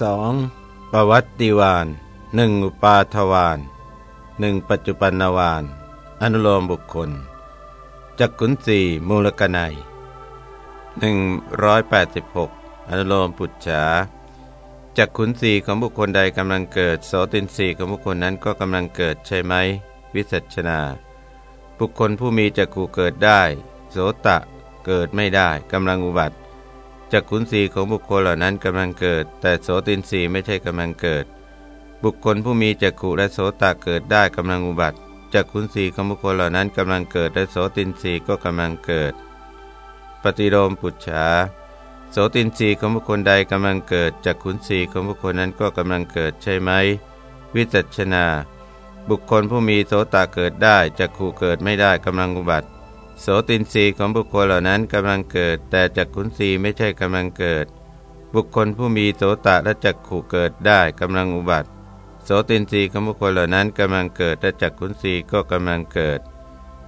สองปวัตติวานหนึ่งอุปาทวานหนึ่งปัจจุบันวาน อนุโลมบุคคลจักขุนสี่มูลกนัยหนึ่งร้อยแปดสิบหกอนุโลมปุจฉาจักขุนสีของบุคคลใดกำลังเกิดโสตินสีของบุคคลนั้นก็กำลังเกิดใช่ไหม วิสัชนา บุคคลผู้มีจักขู่เกิดได้ โสตะเกิดไม่ได้กำลังอุบัติ จักขุนสีของบุคคลเหล่านั้นกำลังเกิด แต่โสตินสีไม่ใช่กำลังเกิด บุคคลผู้มีจักขุและโสตเกิดได้กำลังอุบัติจักขุนสีของบุคคลเหล่านั้นกำลังเกิดและโสตินสีก็กำลังเกิด ปฏิโลมปุจฉาโสตินสีของบุคคลใดกำลังเกิดจักขุนสีของบุคคลนั้นก็กำลังเกิดใช่ไหมวิจัชนา บุคคลผู้มีโสตเกิดได้จักขู่เกิดไม่ได้กำลังอุบัติ โสตินรีของบุคคลเหล่านั้นกำลังเกิด แต่จักขุนรีไม่ใช่กำลังเกิด บุคคลผู้มีโสตะและจักขู่เกิดได้กำลังอุบัติโสตินรีของบุคคลเหล่านั้นกำลังเกิดและจักขุนรีก็กำลังเกิด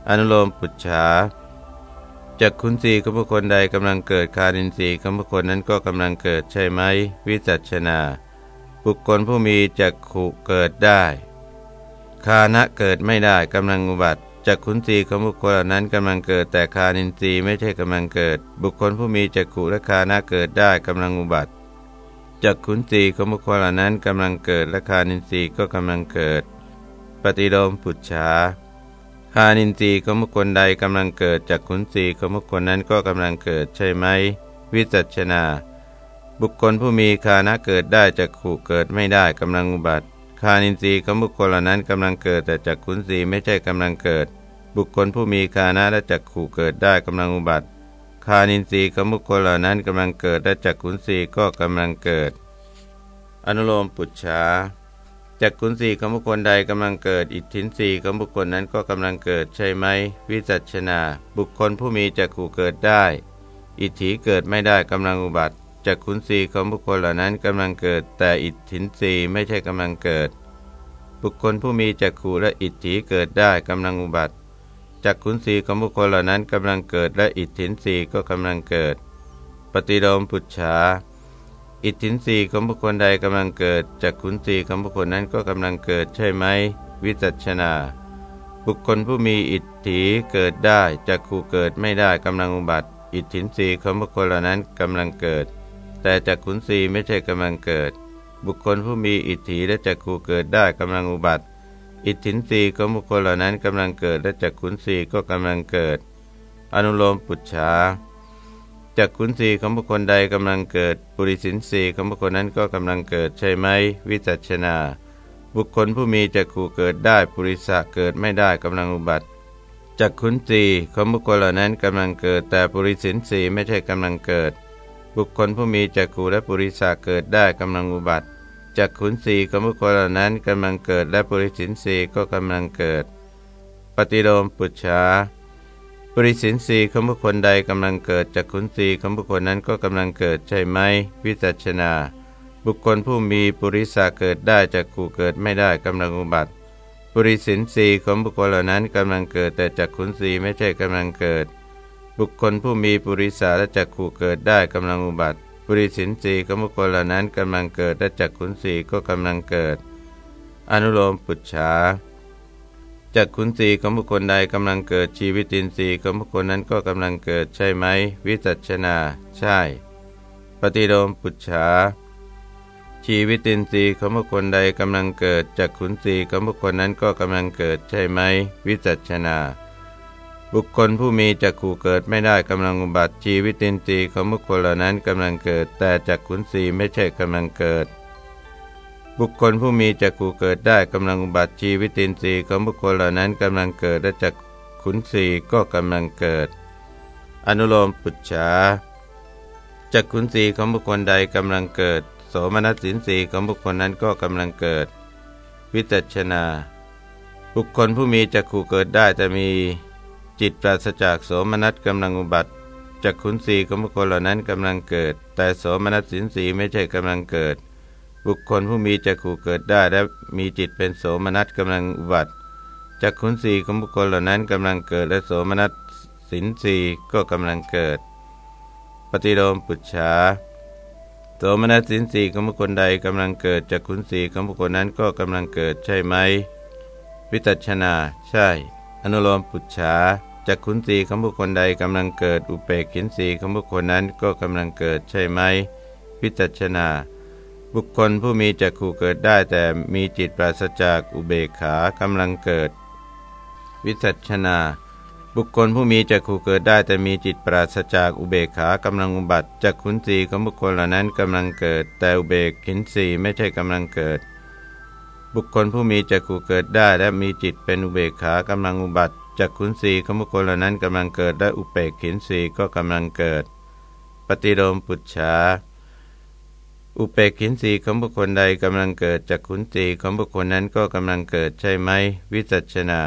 อนุโลมปุจฉาจักขุนรีของบุคคลใดกำลังเกิดคารินรีของบุคคลนั้นก็กำลังเกิดใช่ไหมวิจัชนา บุคคลผู้มีจักขุเกิดได้ คานะเกิดไม่ได้กำลังอุบัติ จักขุนสีของบุคคลนั้นกำลังเกิดแต่คานินทรีย์ไม่ใช่กำลังเกิด บุคคลผู้มีจักขุและคานะเกิดได้กำลังอุบัติจักขุนสีของบุคคลนั้นกำลังเกิดและคานินทรีย์ก็กำลังเกิด ปฏิโลมปุจฉาคานินทรีย์ของบุคคลใดกำลังเกิดจักขุนสีของบุคคลนั้นก็กำลังเกิดใช่ไหม วิจัชนา บุคคลผู้มีคานะเกิดได้จักขุเกิดไม่ได้กำลังอุบัติ คานินทรีย์ของบุคคลเหล่านั้นกำลังเกิดแต่จักขุนสีไม่ใช่กำลังเกิด บุคคลผู้มีคานะและจักขู่เกิดได้กำลังอุบัติ คานินทรีย์ของบุคคลเหล่านั้นกำลังเกิดและจักขุนสีก็กำลังเกิด อนุโลมปุจฉาจักขุนสีของบุคคลใดกำลังเกิด อิทธินสีของบุคคลนั้นก็กำลังเกิดใช่ไหม วิจัชนา บุคคลผู้มีจักขู่เกิดได้ อิทธิเกิดไม่ได้กำลังอุบัติ จักขุนสีของบุคคลเหล่านั้นกำลังเกิด แต่อิทธินสีไม่ใช่กำลังเกิด บุคคลผู้มีจักขุและอิทธิเกิดได้กำลังอุบัติจักขุนสีของบุคคลเหล่านั้นกำลังเกิด และอิทธินสีก็กำลังเกิด ปฏิโลมปุจฉาอิทธินสีของบุคคลใดกำลังเกิดจักขุนสีของบุคคลนั้นก็กำลังเกิดใช่ไหมวิจัชนา บุคคลผู้มีอิทธิเกิดได้จักขู่เกิดไม่ได้กำลังอุบัติ อิทธินสีของบุคคลเหล่านั้นกำลังเกิด แต่จักขุนสีไม่ใช่กำลังเกิด บุคคลผู้มีอิทธิและจักขูเกิดได้กำลังอุบัติ อิทธินสีของบุคคลเหล่านั้นกำลังเกิดและจักขุนสีก็กำลังเกิด อนุโลมปุจฉาจักขุนสีของบุคคลใดกำลังเกิด ปุริสินสีของบุคคลนั้นก็กำลังเกิดใช่ไหม วิจัชนา บุคคลผู้มีจักขูเกิดได้ ปุริสะเกิดไม่ได้กำลังอุบัติจักขุนสีของบุคคลเหล่านั้นกำลังเกิด แต่ปุริสินสีไม่ใช่กำลังเกิด บุคคลผู้มีจักขูและปุริสาเกิดได้กำลังอุบัติจักขุนสีของบุคคลเหล่านั้นกำลังเกิดและปุริสินสีก็กำลังเกิด ปฏิโลมปุจฉาปุริสินสีของบุคคลใดกำลังเกิดจักขุนสีของบุคคลนั้นก็กำลังเกิดใช่ไหมวิจัชนา บุคคลผู้มีปุริสาเกิดได้จักขูเกิดไม่ได้กำลังอุบัติปุริสินสีของบุคคลเหล่านั้นกำลังเกิดแต่จักขุนสีไม่ใช่กำลังเกิด บุคคลผู้มีปุริสาและจักขู่เกิดได้กำลังอุบัติ ปุริสินสีของบุคคลเหล่านั้นกำลังเกิดและจักขุนสีก็กำลังเกิด อนุโลมปุจฉาจักขุนสีของบุคคลใดกำลังเกิดชีวิตินทรีย์ของบุคคลนั้นก็กำลังเกิดใช่ไหม วิจัชนา ใช่ ปฏิโลมปุจฉาชีวิตินทรีย์ของบุคคลใดกำลังเกิดจักขุนสีของบุคคลนั้นก็กำลังเกิดใช่ไหม วิจัชนา บุคคลผู้มีจักขู่เกิดไม่ได้กำลังอุบัติชีวิตินทรีย์ของบุคคลเหล่านั้นกำลังเกิด แต่จักขุนสีไม่ใช่กำลังเกิด บุคคลผู้มีจักขู่เกิดได้กำลังอุบัติชีวิตินทรีย์ของบุคคลเหล่านั้นกำลังเกิดและจักขุนสีก็กำลังเกิด อนุโลมปุจฉาจักขุนสีของบุคคลใดกำลังเกิด โสมนัสสินสีของบุคคลนั้นก็กำลังเกิด วิจัชนา บุคคลผู้มีจักขู่เกิดได้แต่มี จิตปราศจากโสมนัสกำลังอุบัติจากขุนสีของบุคคลเหล่านั้นกำลังเกิด แต่โสมนัสสินสีไม่ใช่กำลังเกิด บุคคลผู้มีจักขู่เกิดได้และมีจิตเป็นโสมนัสกำลังอุบัติจากขุนสีของบุคคลเหล่านั้นกำลังเกิดและโสมนัสสินสีก็กำลังเกิด ปฏิโลมปุจฉาโสมนัสสินสีของบุคคลใดกำลังเกิดจากขุนสีของบุคคลนั้นก็กำลังเกิดใช่ไหมวิจัชนา ใช่ อนุโลมปุจฉา จากขุนสีของบุคคลใดกำลังเกิด อุเปกขินสีของบุคคลนั้นก็กำลังเกิดใช่ไหมวิจัชนา บุคคลผู้มีจักขู่เกิดได้แต่มีจิตปราศจากอุเบกขากำลังเกิด วิจัชนา บุคคลผู้มีจักขู่เกิดได้แต่มีจิตปราศจากอุเบกขากำลังอุบัติจักขุนสีของบุคคลเหล่านั้นกำลังเกิด แต่อุเบกขินสีไม่ใช่กำลังเกิดบุคคลผู้มีจักขู่เกิดได้และมีจิตเป็นอุเบกขากำลังอุบัติ จักขุนสีของบุคคลเหล่านั้นกำลังเกิดและอุเบกขินสีก็กำลังเกิด ปฏิโลมปุจฉาอุเปกขินสีของบุคคลใดกำลังเกิดจากขุนสีของบุคคลนั้นก็กำลังเกิดใช่ไหมวิจัชนา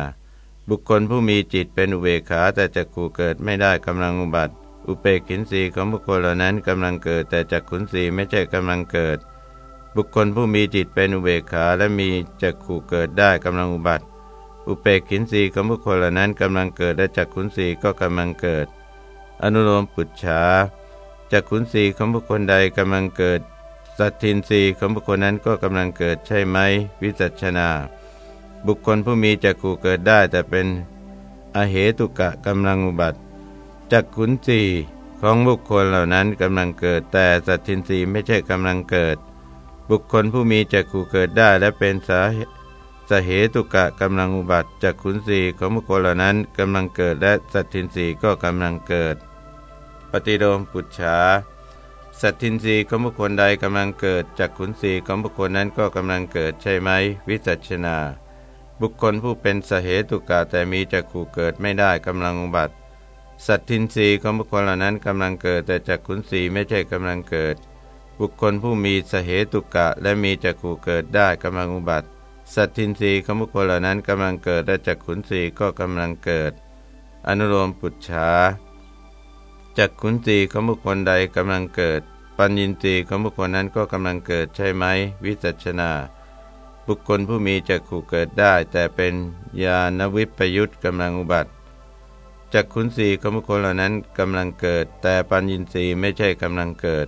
บุคคลผู้มีจิตเป็นอุเบกขาแต่จักขู่เกิดไม่ได้กำลังอุบัติ อุเปกขินสีของบุคคลเหล่านั้นกำลังเกิดแต่จักขุนสีไม่ใช่กำลังเกิด บุคคลผู้มีจิตเป็นอุเบกขาและมีจักขู่เกิดได้กำลังอุบัติ อุเปกขินสีของบุคคลเหล่านั้นกำลังเกิดและจักขุนสีก็กำลังเกิด อนุโลมปุจฉาจักขุนสีของบุคคลใดกำลังเกิด สัตทินสีของบุคคลนั้นก็กำลังเกิดใช่ไหม วิจัชนา บุคคลผู้มีจักขู่เกิดได้แต่เป็นอเหตุกะกำลังอุบัติจักขุนสีของบุคคลเหล่านั้นกำลังเกิด แต่สัตทินรีไม่ใช่กำลังเกิด บุคคลผู้มีจักขู่เกิดได้และเป็นสา สเหตุกะกำลังอุบัติจักขุนสีของบุคคลเหล่านั้นกำลังเกิดและสัตทินรีก็กำลังเกิด ปฏิโลมปุจฉาสัตทินรีของบุคคลใดกำลังเกิดจักขุนสีของบุคคลนั้นก็กำลังเกิดใช่ไหม วิจัชนา บุคคลผู้เป็นสเหตุกะแต่มีจักขู่เกิดไม่ได้กำลังอุบัติ สัตทินรีของบุคคลเหล่านั้นกำลังเกิดแต่จักขุนสีไม่ใช่กำลังเกิด บุคคลผู้มีสเหตุกะและมีจักขู่เกิดได้กำลังอุบัติ สัตทินรีของบุคคลเหล่านั้นกำลังเกิดและจักขุนสีก็กำลังเกิด อนุโลมปุจฉาจักขุนสีของบุคคลใดกำลังเกิด ปัญญินรีของบุคคลนั้นก็กำลังเกิดใช่ไหม วิจัชนาบุคคลผู้มีจักขู่เกิดได้ แต่เป็นญาณวิปยุตกำลังอุบัติจักขุนสีของบุคคลเหล่านั้นกำลังเกิด แต่ปัญญินทรีย์ไม่ใช่กำลังเกิด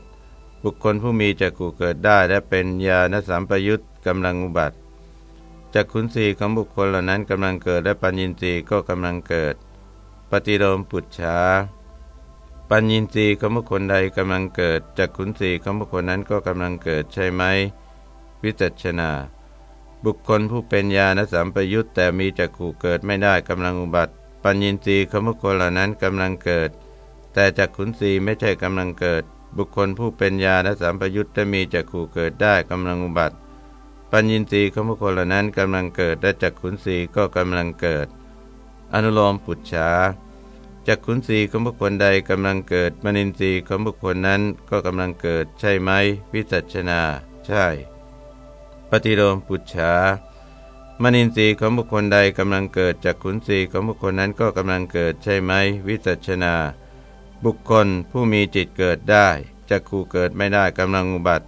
บุคคลผู้มีจักขู่เกิดได้ และเป็นญาณสัมปยุตกำลังอุบัติ จักขุนสีของบุคคลเหล่านั้นกำลังเกิดและปัญญินทรีย์ก็กำลังเกิด ปฏิโลมปุจฉาปัญญินทรีย์ของบุคคลใดกำลังเกิดจักขุนสีของบุคคลนั้นก็กำลังเกิดใช่ไหม วิจัชนา บุคคลผู้เป็นญาณสัมปยุตแต่มีจักขู่เกิดไม่ได้กำลังอุบัติ ปัญญินทรีย์ของบุคคลเหล่านั้นกำลังเกิด แต่จักขุนสีไม่ใช่กำลังเกิด บุคคลผู้เป็นญาณสัมปยุตแต่มีจักขู่เกิดได้กำลังอุบัติ ปัญญินทรีย์ของบุคคลเหล่านั้นกำลังเกิดและจักขุนสีก็กำลังเกิด อนุโลมปุจฉาจักขุนสีของบุคคลใดกำลังเกิดมนินทรีย์ของบุคคลนั้นก็กำลังเกิดใช่ไหมวิจัชนา ใช่ ปฏิโลมปุจฉามนินทรีย์ของบุคคลใดกำลังเกิดจากขุนศีของบุคคลนั้นก็กำลังเกิดใช่ไหมวิจัชนา บุคคลผู้มีจิตเกิดได้จักขู่เกิดไม่ได้กำลังอุบัติ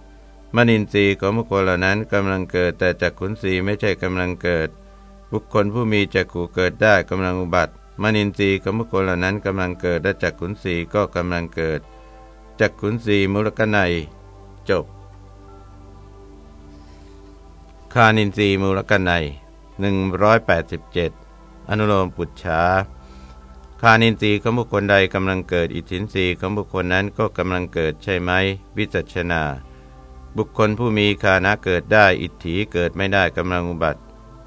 มนินทรีย์ของบุคคลเหล่านั้นกำลังเกิด แต่จากขุนศีไม่ใช่กำลังเกิด บุคคลผู้มีจักขู่เกิดได้กำลังอุบัติ มนินทรีย์ของบุคคลเหล่านั้นกำลังเกิดและจากขุนศีก็กำลังเกิดจากขุนศีมุลกนัยจบคานินทรีมูลกันใน187 อนุโลมปุจฉาคานินทรีย์ของบุคคลใดกำลังเกิด อิทธินทรีย์ของบุคคลนั้นก็กำลังเกิดใช่ไหมวิจัชนา บุคคลผู้มีคานะเกิดได้ อิทธิเกิดไม่ได้กำลังอุบัติ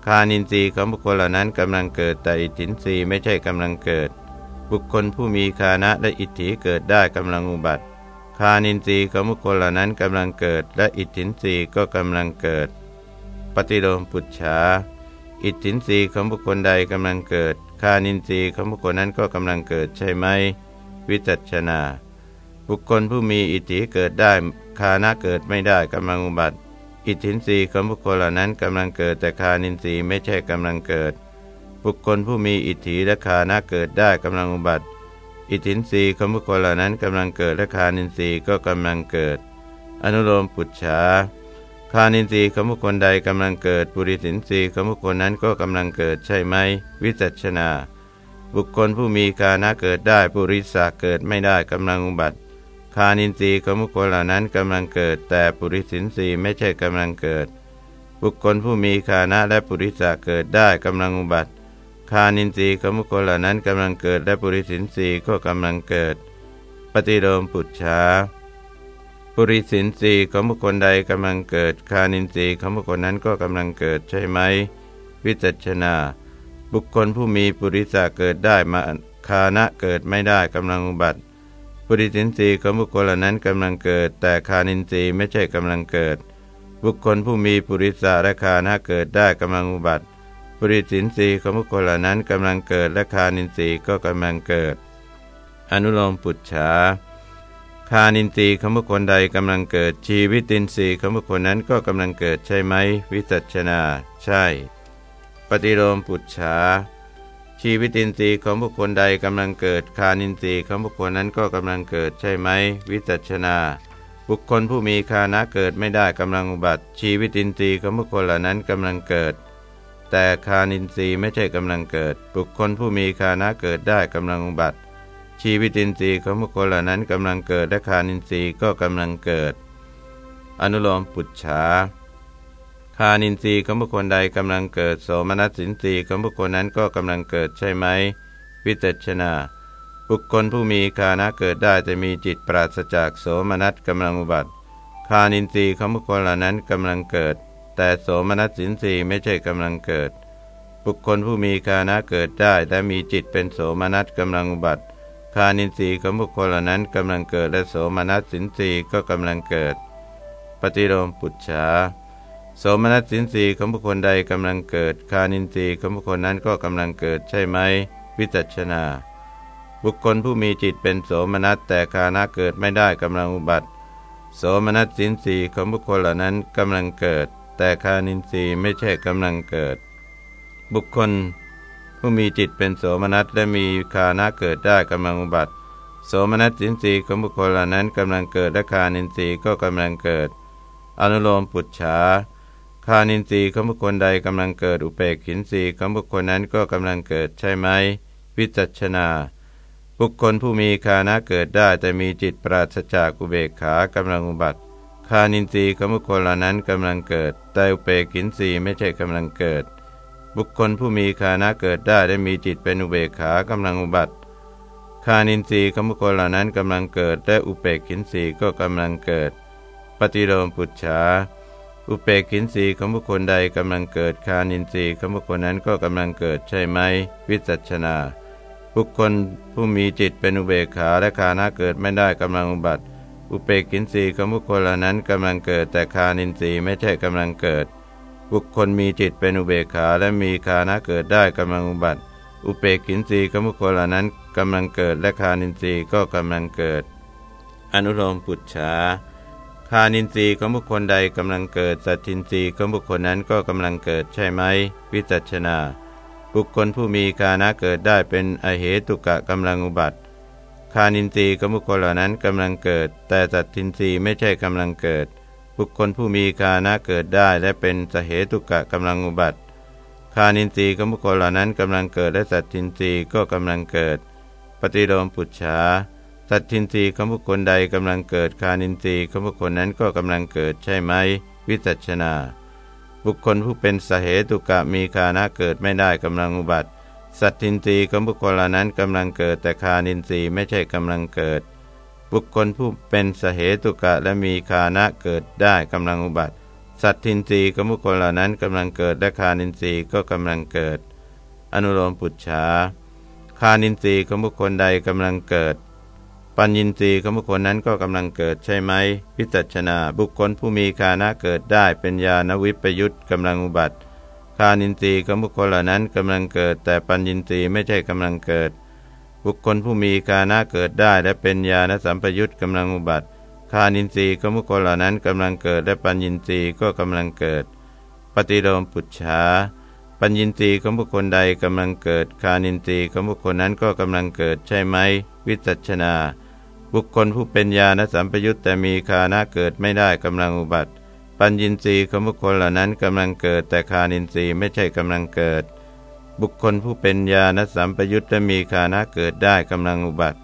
คานินทรีย์ของบุคคลเหล่านั้นกำลังเกิดแต่อิทธินทรีย์ไม่ใช่กำลังเกิด บุคคลผู้มีคานะและอิทธิเกิดได้กำลังอุบัติคานินทรีย์ของบุคคลเหล่านั้นกำลังเกิด และอิทธินทรีย์ก็กำลังเกิด ปฏิโลมปุจฉาอิทธินรีของบุคคลใดกำลังเกิดคานินทรีย์ของบุคคลนั้นก็กำลังเกิดใช่ไหมวิจัชนา บุคคลผู้มีอิทธิเกิดได้ คานะเกิดไม่ได้กำลังอุบัติ อิทธินรีของบุคคลเหล่านั้นกำลังเกิดแต่คานินทรีย์ไม่ใช่กำลังเกิด บุคคลผู้มีอิทธิและคานะเกิดได้กำลังอุบัติ อิทธินรีของบุคคลเหล่านั้นกำลังเกิดและคานินทรีย์ก็กำลังเกิด อนุโลมปุจฉาคานินทรีย์ของบุคคลใดกำลังเกิด ปุริสินทรีย์ของบุคคลนั้นก็กำลังเกิดใช่ไหม วิจัชนา บุคคลผู้มีคานะเกิดได้ ปุริสาเกิดไม่ได้กำลังอุบัติ คานินทรีย์ของบุคคลเหล่านั้นกำลังเกิด แต่ปุริสินทรีย์ไม่ใช่กำลังเกิด บุคคลผู้มีคานะและปุริสะเกิดได้กำลังอุบัติคานินทรีย์ของบุคคลเหล่านั้นกำลังเกิด และปุริสินทรีย์ก็กำลังเกิด ปฏิโลมปุจฉาปุริสินทรีย์ของบุคคลใดกำลังเกิด คานินทรีย์ของบุคคลนั้นก็กำลังเกิดใช่ไหม วิจัชนา บุคคลผู้มีปุริสะเกิดได้มาคานะเกิดไม่ได้กำลังอุบัติ ปุริสินทรีย์ของบุคคลเหล่านั้นกำลังเกิด แต่คานินทรีย์ไม่ใช่กำลังเกิด บุคคลผู้มีปุริสะและคานะเกิดได้กำลังอุบัติปุริสินทรีย์ของบุคคลเหล่านั้นกำลังเกิดและคานินทรีย์ก็กำลังเกิด อนุโลมปุจฉาคานินทรีย์ของบุคคลใดกำลังเกิด ชีวิตินทรีย์ของบุคคลนั้นก็กำลังเกิดใช่ไหม วิจัชนา ใช่ ปฏิโลมปุจฉา ชีวิตินทรีย์ของบุคคลใดกำลังเกิด คานินทรีย์ของบุคคลนั้นก็กำลังเกิดใช่ไหม วิจัชนา บุคคลผู้มีคานะเกิดไม่ได้กำลังอุบัติ ชีวิตินทรีย์ของบุคคลเหล่านั้นกำลังเกิด แต่คานินทรีย์ไม่ใช่กำลังเกิด บุคคลผู้มีคานะเกิดได้กำลังอุบัติ ชีวิตินทรีย์ของบุคคลเหล่านั้นกำลังเกิดและคานินทรีย์ก็กำลังเกิด อนุโลมปุจฉาานินทรีย์ของบุคคลใดกำลังเกิด โสมนัสสินทรีย์ของบุคคลนั้นก็กำลังเกิดใช่ไหม วิเตชนา บุคคลผู้มีคานะเกิดได้จะมีจิตปราศจากโสมนัสกำลังอุบัติคานินทรีย์ของบุคคลเหล่านั้นกำลังเกิด แต่โสมนัสสินทรีย์ไม่ใช่กำลังเกิด บุคคลผู้มีคานะเกิดได้และมีจิตเป็นโสมนัสกำลังอุบัติคานินทรีย์ของบุคคลเหล่านั้นกำลังเกิดและโสมนัสสินทรีย์ก็กำลังเกิด ปฏิโลมปุจฉา สมนัสสินสีของบุคคลใดกำลังเกิด คานินทรีย์ของบุคคลนั้นก็กำลังเกิดใช่ไหม วิจัชนา บุคคลผู้มีจิตเป็นโสมนัสแต่คานะเกิดไม่ได้กำลังอุบัติ โสมนัสสินสีของบุคคลเหล่านั้นกำลังเกิด แต่คานินทรีย์ไม่ใช่กำลังเกิด บุคคล ผู้มีจิตเป็นโสมนัสและมีคานะเกิดได้กำลังอุบัติ โสมนัสสินสีของบุคคลเหล่านั้นกำลังเกิดและคานินทรีย์ก็กำลังเกิด อนุโลมปุจฉา คานินทรีย์ของบุคคลใดกำลังเกิดอุเปกขินทรีย์ของบุคคลนั้นก็กำลังเกิดใช่ไหม วิจัชนา บุคคลผู้มีคานะเกิดได้ แต่มีจิตปราศจากอุเบกขากำลังอุบัติคานินทรีย์ของบุคคลเหล่านั้นกำลังเกิด แต่อุเปกขินทรีย์ไม่ใช่กำลังเกิด บุคคลผู้มีคานะเกิดได้ได้มีจิตเป็นอุเบกขากำลังอุบัติคานินทรีย์ของบุคคลเหล่านั้นกำลังเกิดและอุเปกขินทรีย์ก็กำลังเกิด ปฏิโลมปุจฉา อุเปกินสีของบุคคลใดกำลังเกิดคานินทรีย์ของบุคคลนั้นก็กำลังเกิดใช่ไหม วิจัชนา บุคคลผู้มีจิตเป็นอุเบกขาและคานะเกิดไม่ได้กำลังอุบัติ อุเปกินสีของบุคคลเหล่านั้นกำลังเกิดแต่คานินทรีย์ไม่ใช่กำลังเกิด บุคคลมีจิตเป็นอุเบกขาและมีคานะเกิดได้กำลังอุบัติ อุเปกินสีของบุคคลเหล่านั้นกำลังเกิดและคานินทรีย์ก็กำลังเกิด อนุโลมปุจฉา คานินทรีย์ของบุคคลใดกำลังเกิด สัตทินทรีย์ของบุคคลนั้นก็กำลังเกิดใช่ไหม วิจัชนา บุคคลผู้มีคานะเกิดได้เป็นอเหตุกะกำลังอุบัติคานินทรีย์ของบุคคลเหล่านั้นกำลังเกิด แต่สัตทินทรีย์ไม่ใช่กำลังเกิด บุคคลผู้มีคานะเกิดได้และเป็นสเหตุกะกำลังอุบัติคานินทรีย์ของบุคคลเหล่านั้นกำลังเกิดและสัตทินทรีย์ก็กำลังเกิด ปฏิโลมปุจฉา สัตทินรีของบุคคลใดกำลังเกิดคานินทรีย์ของบุคคลนั้นก็กำลังเกิดใช่ไหม วิจัชนา บุคคลผู้เป็นสาเหตุกะมีคานะเกิดไม่ได้กำลังอุบัติ สัตทินทรีย์ของบุคคลเหล่านั้นกำลังเกิดแต่คานินทรีย์ไม่ใช่กำลังเกิด บุคคลผู้เป็นสาเหตุกะและมีคานะเกิดได้กำลังอุบัติ สัตทินทรีย์ของบุคคลเหล่านั้นกำลังเกิดและคานินทรีย์ก็กำลังเกิด อนุโลมปุจฉาคานินทรีย์ของบุคคลใดกำลังเกิด ปัญญินทรีย์ของบุคคลนั้นก็กำลังเกิดใช่ไหมพิจัชนาบุคคลผู้มีคานะเกิดได้เป็นญาณวิปยุตกำลังอุบัติคานินทรีย์ของบุคคลเหล่านั้นกำลังเกิด แต่ปัญญินทรีย์ไม่ใช่กำลังเกิด บุคคลผู้มีคานะเกิดได้ และเป็นญาณสัมปยุตกำลังอุบัติคานินทรีย์ของบุคคลเหล่านั้นกำลังเกิด และปัญญินทรีย์ก็กำลังเกิด ปฏิโลมปุจฉา ปัญญินทรีย์ของบุคคลใดกำลังเกิด คานินทรีย์ของบุคคลนั้นก็กำลังเกิดใช่ไหม วิจัชนา บุคคลผู้เป็นญาณสัมปยุตแต่มีคานะเกิดไม่ได้กำลังอุบัติ ปัญญินทรีย์ของบุคคลเหล่านั้นกำลังเกิด แต่คานินทรีย์ไม่ใช่กำลังเกิด บุคคลผู้เป็นญาณสัมปยุตและมีคานะเกิดได้กำลังอุบัติ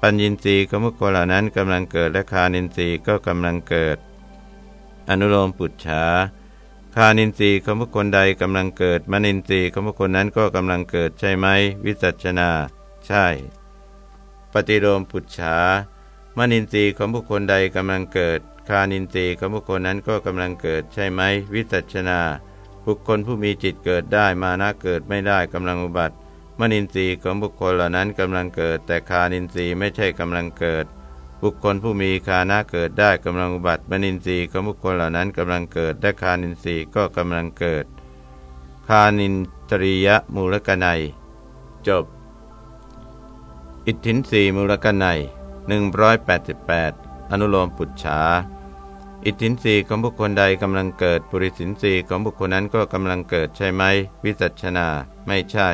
ปัญญินทรีย์ของบุคคลเหล่านั้นกำลังเกิดและคานินทรีย์ก็กำลังเกิด อนุโลมปุจฉา คานินทรีย์ของบุคคลใดกำลังเกิดมนินทรีย์ของบุคคลนั้นก็กำลังเกิดใช่ไหม วิจัชนา ใช่ ปฏิโลมปุจฉามนินทรีย์ของบุคคลใดกำลังเกิด คานินทรีย์ของบุคคลนั้นก็กำลังเกิดใช่ไหม วิจัชนา บุคคลผู้มีจิตเกิดได้มานะเกิดไม่ได้กำลังอุบัติ มนินทรีย์ของบุคคลเหล่านั้นกำลังเกิด แต่คานินทรีย์ไม่ใช่กำลังเกิด บุคคลผู้มีคานะเกิดได้กำลังอุบัติมนินทรีย์ของบุคคลเหล่านั้นกำลังเกิดและคานินทรีย์ก็กำลังเกิด คานินตรียมูลกนัย จบ อิทธินสีมูลกนัย188 อนุโลมปุจฉาอิทธินสีของบุคคลใดกำลังเกิดปุริสินสีของบุคคลนั้นก็กำลังเกิดใช่ไหม วิจัชนา ไม่ใช่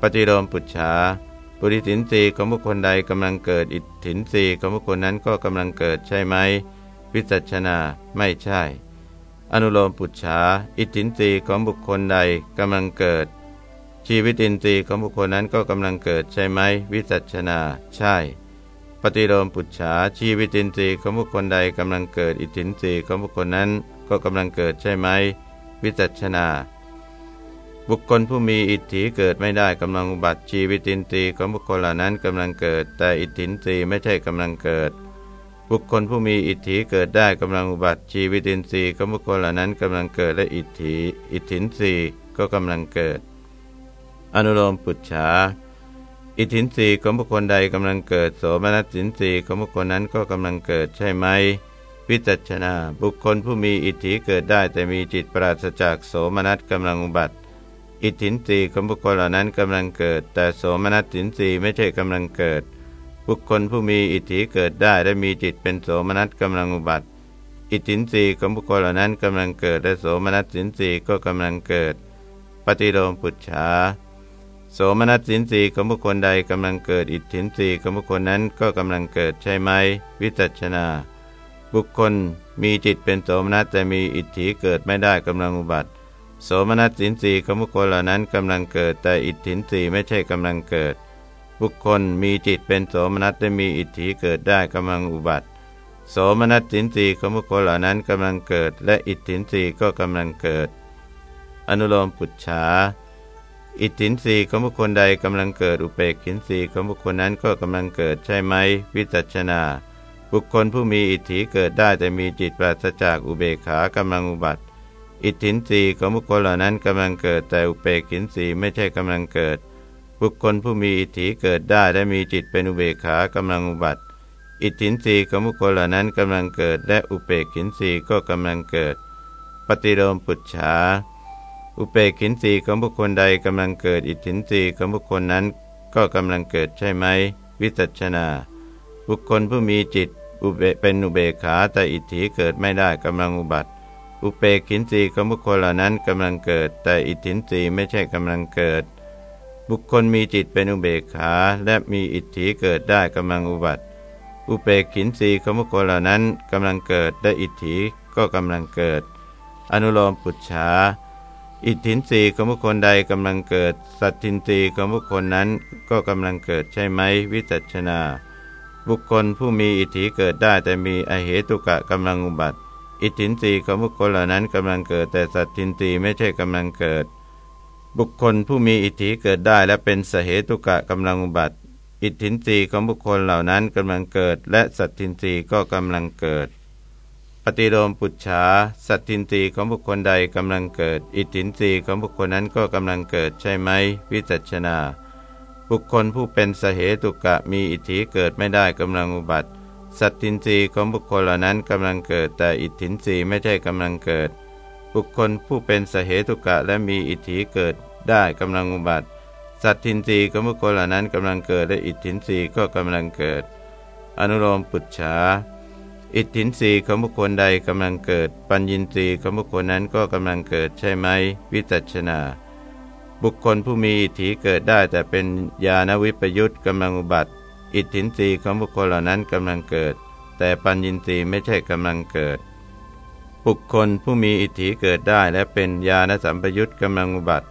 ปฏิโลมปุจฉา ปุริสินสีของบุคคลใดกำลังเกิดอิทธินสีของบุคคลนั้นก็กำลังเกิดใช่ไหมวิจัชนาไม่ใช่ อนุโลมปุจฉาอิทธินสีของบุคคลใดกำลังเกิด ชีวิตินทรีย์ของบุคคลนั้นก็กำลังเกิดใช่ไหมวิจัชนาใช่ ปฏิโลมปุจฉาชีวิตินทรีย์ของบุคคลใดกำลังเกิด อิทธินทรีย์ของบุคคลนั้นก็กำลังเกิดใช่ไหมวิจัชนา บุคคลผู้มีอิทธิเกิดไม่ได้กำลังอุบัติชีวิตินทรีย์ของบุคคลเหล่านั้นกำลังเกิด แต่อิทธินทรีย์ไม่ใช่กำลังเกิด บุคคลผู้มีอิทธิเกิดได้กำลังอุบัติชีวิตินทรีย์ของบุคคลเหล่านั้นกำลังเกิดและอิทธิอิทธินทรีย์ก็กำลังเกิด อนุโลมปุจฉาอิทธินทรีย์ของบุคคลใดกำลังเกิดโสมนัสสินทรีย์ของบุคคลนั้นก็กำลังเกิดใช่ไหมวิจัชนา บุคคลผู้มีอิทธิเกิดได้แต่มีจิตปราศจากโสมนัสกำลังอุบัติ อิทธินรีของบุคคลเหล่านั้นกำลังเกิด แต่โสมนัสสินรีไม่ใช่กำลังเกิด บุคคลผู้มีอิทธิเกิดได้และมีจิตเป็นโสมนัสกำลังอุบัติ อิทธินรีของบุคคลเหล่านั้นกำลังเกิด และโสมนัสสินรีก็กำลังเกิด ปฏิโลมปุจฉาโสมนัสสินรีของบุคคลใดกำลังเกิด อิทธินรีของบุคคลนั้นก็กำลังเกิดใช่ไหมวิจัชนา บุคคลมีจิตเป็นโสมนัสแต่มีอิทธิเกิดไม่ได้กำลังอุบัติ โสมนัสสินสีของบุคคลเหล่านั้นกำลังเกิด แต่อิทธินสีไม่ใช่กำลังเกิด บุคคลมีจิตเป็นโสมนัสได้มีอิทธิเกิดได้กำลังอุบัติ โสมนัสสินสีของบุคคลเหล่านั้นกำลังเกิด และอิทธินสีก็กำลังเกิด อนุโลมปุจฉาอิทธินสีของบุคคลใดกำลังเกิดอุเปกขินสีของบุคคลนั้นก็กำลังเกิดใช่ไหม วิจัชนา บุคคลผู้มีอิทธิเกิดได้แต่มีจิตปราศจากอุเบกขากำลังอุบัติ อิทธินรีของบุคคลเหล่านั้นกำลังเกิดแต่อุเปกินสีไม่ใช่กำลังเกิด บุคคลผู้มีอิทธิเกิดได้และมีจิตเป็นอุเบกขากำลังอุบัติ อิทธินรีของบุคคลเหล่านั้นกำลังเกิด และอุเปกินสีก็กำลังเกิด ปฏิโลมปุจฉาอุเปกินสีของบุคคลใดกำลังเกิด อิทธินรีของบุคคลนั้นก็กำลังเกิดใช่ไหมวิจัชนา บุคคลผู้มีจิตอุเบเป็นอุเบกขาแต่อิทธิเกิดไม่ได้กำลังอุบัติ อุเปกินสีของบุคคลเหล่านั้นกำลังเกิด แต่อิทธินสีไม่ใช่กำลังเกิด บุคคลมีจิตเป็นอุเบกขาและมีอิทธิเกิดได้กำลังอุบัติ อุเปกินสีของบุคคลเหล่านั้นกำลังเกิดและอิทธิก็กำลังเกิด อนุโลมปุจฉาอิทธินสีของบุคคลใดกำลังเกิด สัตทินสีของบุคคลนั้นก็กำลังเกิดใช่ไหมวิจัชนา บุคคลผู้มีอิทธิเกิดได้แต่มีอเหตุกะกำลังอุบัติ อิทธินรีของบุคคลเหล่านั้นกำลังเกิด แต่สัตทินรีไม่ใช่กำลังเกิด บุคคลผู้มีอิทธิเกิดได้และเป็นสเหตุกะกำลังอุบัติ อิทธินรีของบุคคลเหล่านั้นกำลังเกิด และสัตทินรีก็กำลังเกิด ปฏิโลมปุจฉาสัตทินรีของบุคคลใดกำลังเกิด อิทธินรีของบุคคลนั้นก็กำลังเกิดใช่ไหมวิจัชนา บุคคลผู้เป็นสเหตุกะมีอิทธิเกิดไม่ได้กำลังอุบัติ สัตทินรีของบุคคลเหล่านั้นกำลังเกิด แต่อิทธินรีไม่ใช่กำลังเกิด บุคคลผู้เป็นสเหตุกะและมีอิทธิเกิดได้กำลังอุบัติ สัตทินรีของบุคคลเหล่านั้นกำลังเกิดและอิทธินรีก็กำลังเกิด อนุโลมปุจฉาอิทธินรีของบุคคลใดกำลังเกิด ปัญญินรีของบุคคลนั้นก็กำลังเกิดใช่ไหม วิจัชนา บุคคลผู้มีอิทธิเกิดได้แต่เป็นญาณวิปยุตกำลังอุบัติ อิทธินรีของบุคคลเหล่านั้นกำลังเกิด แต่ปัญญินรีไม่ใช่กำลังเกิด บุคคลผู้มีอิทธิเกิดได้และเป็นญาณสัมปยุตกำลังอุบัติ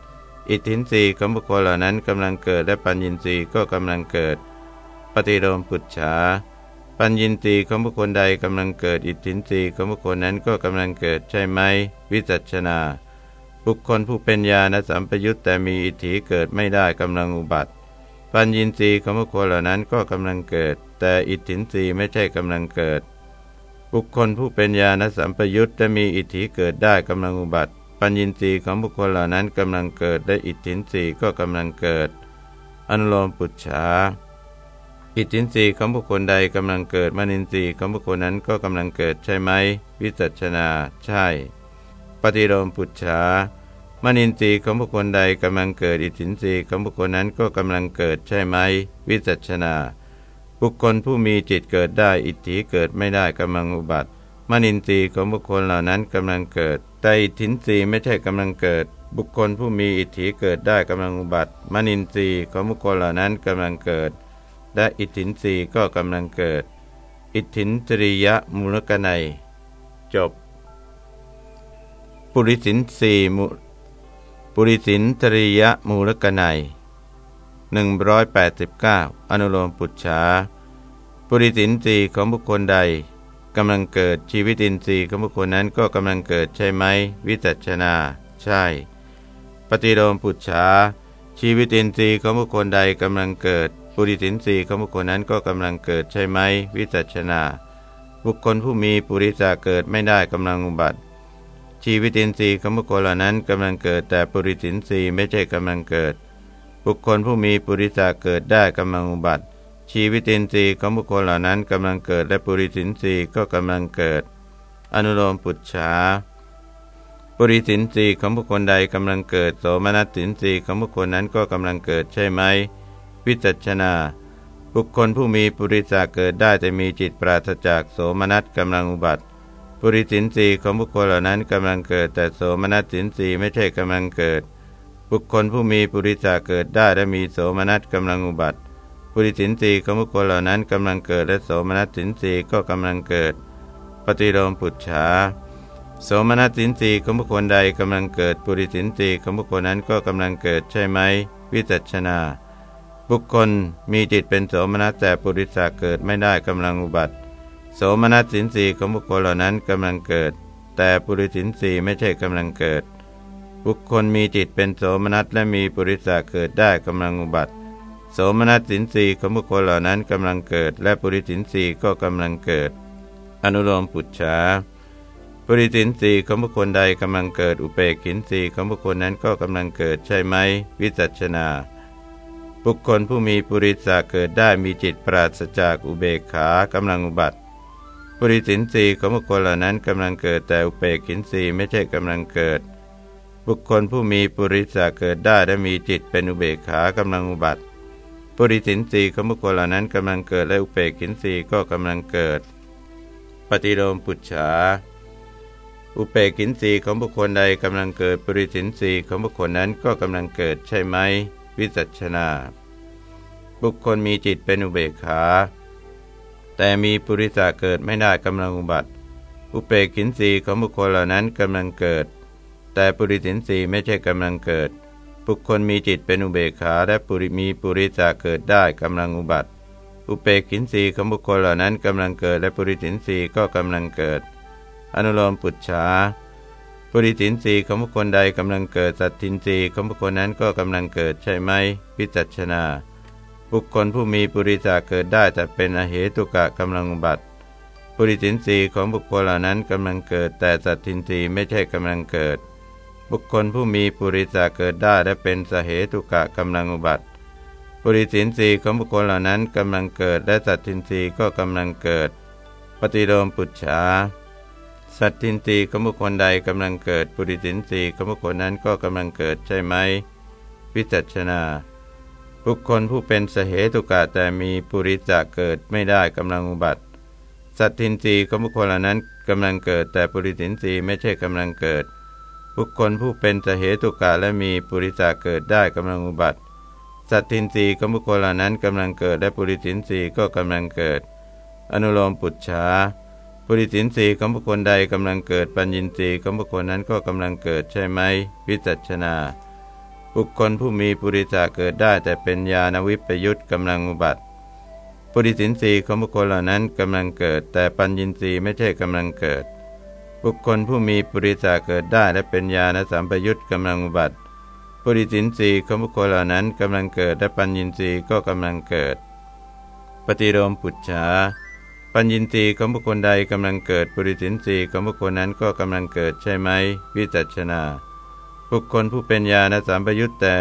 อิทธินรีของบุคคลเหล่านั้นกำลังเกิดและปัญญินรีก็กำลังเกิด ปฏิโลมปุจฉาปัญญินตีของบุคคลใดกำลังเกิด อิทธินตีของบุคคลนั้นก็กำลังเกิดใช่ไหม วิจัชนา บุคคลผู้เป็นญาณสัมปยุตแต่มีอิทธิเกิดไม่ได้กำลังอุบัติ ปัญญินตีของบุคคลเหล่านั้นก็กำลังเกิด แต่อิทธินตีไม่ใช่กำลังเกิด บุคคลผู้เป็นญาณสัมปยุตแต่มีอิทธิเกิดได้กำลังอุบัติ ปัญญินตีของบุคคลเหล่านั้นกำลังเกิดและอิทธินตีก็กำลังเกิด อนุโลมปุจฉาอิทธินรีของบุคคลใดกำลังเกิดมนินทรีย์ของบุคคลนั้นก็กำลังเกิดใช่ไหม วิจัชนา ใช่ ปฏิโลมปุจฉา มนินทรีย์ของบุคคลใดกำลังเกิดอิทธินรีย์ของบุคคลนั้นก็กำลังเกิดใช่ไหม วิจัชนา บุคคลผู้มีจิตเกิดได้อิทธิเกิดไม่ได้กำลังอุบัติ มนินทรีย์ของบุคคลเหล่านั้นกำลังเกิด แต่อิทธินรีย์ไม่ใช่กำลังเกิด บุคคลผู้มีอิทธิเกิดได้กำลังอุบัติ มนินทรีย์ของบุคคลเหล่านั้นกำลังเกิด และอิทธินรีก็กำลังเกิด อิทธินตริยมูลกนัยจบ ปุริสินสีมุ ปุริสินตริยมูลกนัย189 อนุโลมปุจฉาปุริสินสีของบุคคลใดกำลังเกิดชีวิตินทรีย์ของบุคคลนั้นก็กำลังเกิดใช่ไหม วิจัชนา ใช่ ปฏิโลมปุจฉาชีวิตินทรีย์ของบุคคลใดกำลังเกิด ปุริสินสีของบุคคลนั้นก็กำลังเกิดใช่ไหม วิจัชนา บุคคลผู้มีปุริสาเกิดไม่ได้กำลังอุบัติ ชีวิตินทรีย์ของบุคคลเหล่านั้นกำลังเกิดแต่ปุริสินทรีย์ไม่ใช่กำลังเกิด บุคคลผู้มีปุริสาเกิดได้กำลังอุบัติ ชีวิตินทรีย์ของบุคคลเหล่านั้นกำลังเกิดและปุริสินทรีย์ก็กำลังเกิด อนุโลมปุจฉาปุริสินทรีย์ของบุคคลใดกำลังเกิด โสมนัสสินทรีย์ของบุคคลนั้นก็กำลังเกิดใช่ไหมวิจัชนา บุคคลผู้มีปุริสาเกิดได้แต่มีจิตปราศจากโสมนัสกำลังอุบัติ ปุริสินสีของบุคคลเหล่านั้นกำลังเกิด แต่โสมนัสสินสีไม่ใช่กำลังเกิด บุคคลผู้มีปุริสาเกิดได้และมีโสมนัสกำลังอุบัติปุริสินสีของบุคคลเหล่านั้นกำลังเกิดและโสมนัสสินสีก็กำลังเกิด ปฏิโลมปุจฉาโสมนัสสินสีของบุคคลใดกำลังเกิด ปุริสินสีของบุคคลนั้นก็กำลังเกิดใช่ไหมวิจัชนาบุคคลมีจิตเป็นโสมนัสแต่ปุริสาเกิดไม่ได้กำลังอุบัติ โสมนัสสินสีของบุคคลเหล่านั้นกำลังเกิด แต่ปุริสินสีไม่ใช่กำลังเกิด บุคคลมีจิตเป็นโสมนัสและมีปุริสาเกิดได้กำลังอุบัติ โสมนัสสินสีของบุคคลเหล่านั้นกำลังเกิด และปุริสินสีก็กำลังเกิด อนุโลมปุจฉาปุริสินสีของบุคคลใดกำลังเกิด อุเปกินสีของบุคคลนั้นก็กำลังเกิดใช่ไหม วิจัชนาบุคคลผู้มีปุริสาเกิดได้มีจิตปราศจากอุเบกขากำลังอุบัติ ปุริสินสีของบุคคลเหล่านั้นกำลังเกิดแต่อุเบกินสีไม่ใช่กำลังเกิด บุคคลผู้มีปุริสาเกิดได้และมีจิตเป็นอุเบกขากำลังอุบัติปุริสินสีของบุคคลเหล่านั้นกำลังเกิดและอุเบกินสีก็กำลังเกิด ปฏิโลมปุจฉาอุเปกินสีของบุคคลใดกำลังเกิดปุริสินสีของบุคคลนั้นก็กำลังเกิดใช่ไหมวิจัชนา บุคคลมีจิตเป็นอุเบกขา แต่มีปุริสาเกิดไม่ได้กำลังอุบัติ อุเปกินสีของบุคคลเหล่านั้นกำลังเกิด แต่ปุริสินสีไม่ใช่กำลังเกิด บุคคลมีจิตเป็นอุเบกขาและปุริมีปุริสาเกิดได้กำลังอุบัติ อุเปกินสีของบุคคลเหล่านั้นกำลังเกิด และปุริสินสีก็กำลังเกิด อนุโลมปุจฉาปุริสินสีของบุคคลใดกำลังเกิดสัตทินสีของบุคคลนั้นก็กำลังเกิดใช่ไหมพิจัชนา บุคคลผู้มีปุริสาเกิดได้แต่เป็นอเหตุกะกำลังบัติปุริสินสีของบุคคลเหล่านั้นกำลังเกิด แต่สัตทินสีไม่ใช่กำลังเกิด บุคคลผู้มีปุริสาเกิดได้และเป็นสเหตุกะกำลังอุบัติปุริสินสีของบุคคลเหล่านั้นกำลังเกิด และสัตทินสีก็กำลังเกิด ปฏิโลมปุจฉาสัตทินรีของบุคคลใดกำลังเกิด ปุริสินรีของบุคคลนั้นก็กำลังเกิดใช่ไหมวิจัชนา บุคคลผู้เป็นสเหตุกะแต่มีปุริจะเกิดไม่ได้กำลังอุบัติ สัตทินรีของบุคคลเหล่านั้นกำลังเกิดแต่ปุริสินรีไม่ใช่กำลังเกิด บุคคลผู้เป็นสเหตุกะและมีปุริจะเกิดได้กำลังอุบัติ สัตทินรีของบุคคลเหล่านั้นกำลังเกิดและปุริสินรีก็กำลังเกิด อนุโลมปุจฉาปุริสินสีของบุคคลใดกำลังเกิด ปัญญินสีของบุคคลนั้นก็กำลังเกิดใช่ไหมวิจัชนา บุคคลผู้มีปุริสาเกิดได้แต่เป็นญาณวิปยุตกำลังอุบัติปุริสินทรีของบุคคลเหล่านั้นกำลังเกิด แต่ปัญญินทรีไม่ใช่กำลังเกิด บุคคลผู้มีปุริสาเกิดได้และเป็นญาณสัมปยุตกำลังอุบัติปุริสินทรีของบุคคลเหล่านั้นกำลังเกิดและปัญญินทรีก็กำลังเกิด ปฏิโลมปุจฉาปัญญินทรีของบุคคลใดกำลังเกิด ปุริสินทรีของบุคคลนั้นก็กำลังเกิดใช่ไหม วิจัชนา บุคคลผู้เป็นญาณสัมปยุตแต่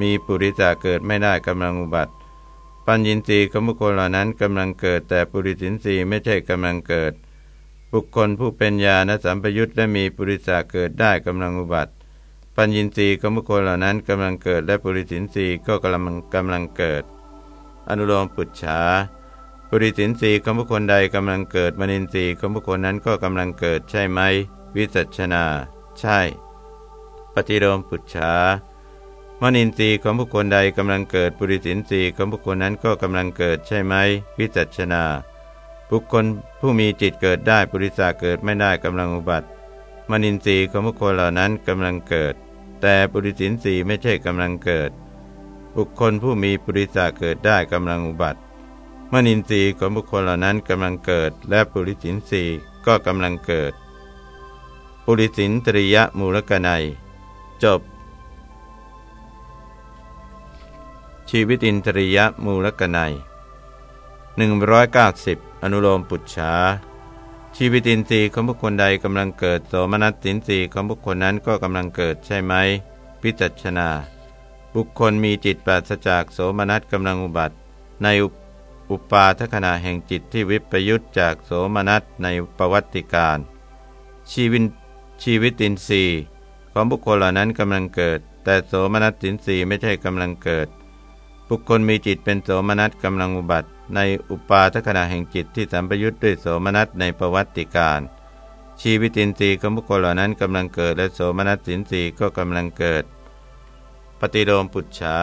มีปุริสาเกิดไม่ได้กำลังอุบัติ ปัญญินทรีย์ของบุคคลเหล่านั้นกำลังเกิด แต่ปุริสินทรีย์ไม่ใช่กำลังเกิด บุคคลผู้เป็นญาณสัมปยุตและมีปุริสาเกิดได้กำลังอุบัติ ปัญญินทรีย์ของบุคคลเหล่านั้นกำลังเกิด และปุริสินทรีย์ก็กำลังกำลังเกิด อนุโลมปุจฉาปุริสินทรีย์ของบุคคลใดกำลังเกิดมนินทรีย์ของบุคคลนั้นก็กำลังเกิดใช่ไหม วิจัชนา ใช่ ฏิโลมปุจฉามนินทรีย์ของบุคคลใดกำลังเกิดปุริสินทรีย์ของบุคคลนั้นก็กำลังเกิดใช่ไหมวิจัชนา บุคคลผู้มีจิตเกิดได้ปุริสาเกิดไม่ได้กำลังอุบัติ มนินทรีย์ของบุคคลเหล่านั้นกำลังเกิด แต่ปุริสินทรีย์ไม่ใช่กำลังเกิด บุคคลผู้มีปุริสาเกิดได้กำลังอุบัติ มนินทรีย์ของบุคคลเหล่านั้นกำลังเกิด และปุริสินทรีย์ก็กำลังเกิด ปุริสินตริยมูลกนัย จบ ชีวิตินทริยมูลกนัย190 อนุโลมปุจฉาชีวิตินทรีย์ของบุคคลใดกำลังเกิดโสมนัสสินทรีย์ของบุคคลนั้นก็กำลังเกิดใช่ไหม พิจัชนา บุคคลมีจิตปราศจากโสมนัสกำลังอุบัติ ในอุปาทขณะแห่งจิตที่วิปยุตจากโสมนัสในประวัติการ ชีวินชีวิตินทรีย์ ของบุคคลเหล่านั้นกำลังเกิด แต่โสมนัสสินทรีไม่ใช่กำลังเกิด บุคคลมีจิตเป็นโสมนัสกำลังอุบัติ ในอุปาทขณะแห่งจิตที่สัมปยุทธ์ด้วยโสมนัสในประวัติการ ชีวิตินทรีย์ของบุคคลเหล่านั้นกำลังเกิด และโสมนัสสินทรีก็กำลังเกิด ปฏิโลมปุจฉา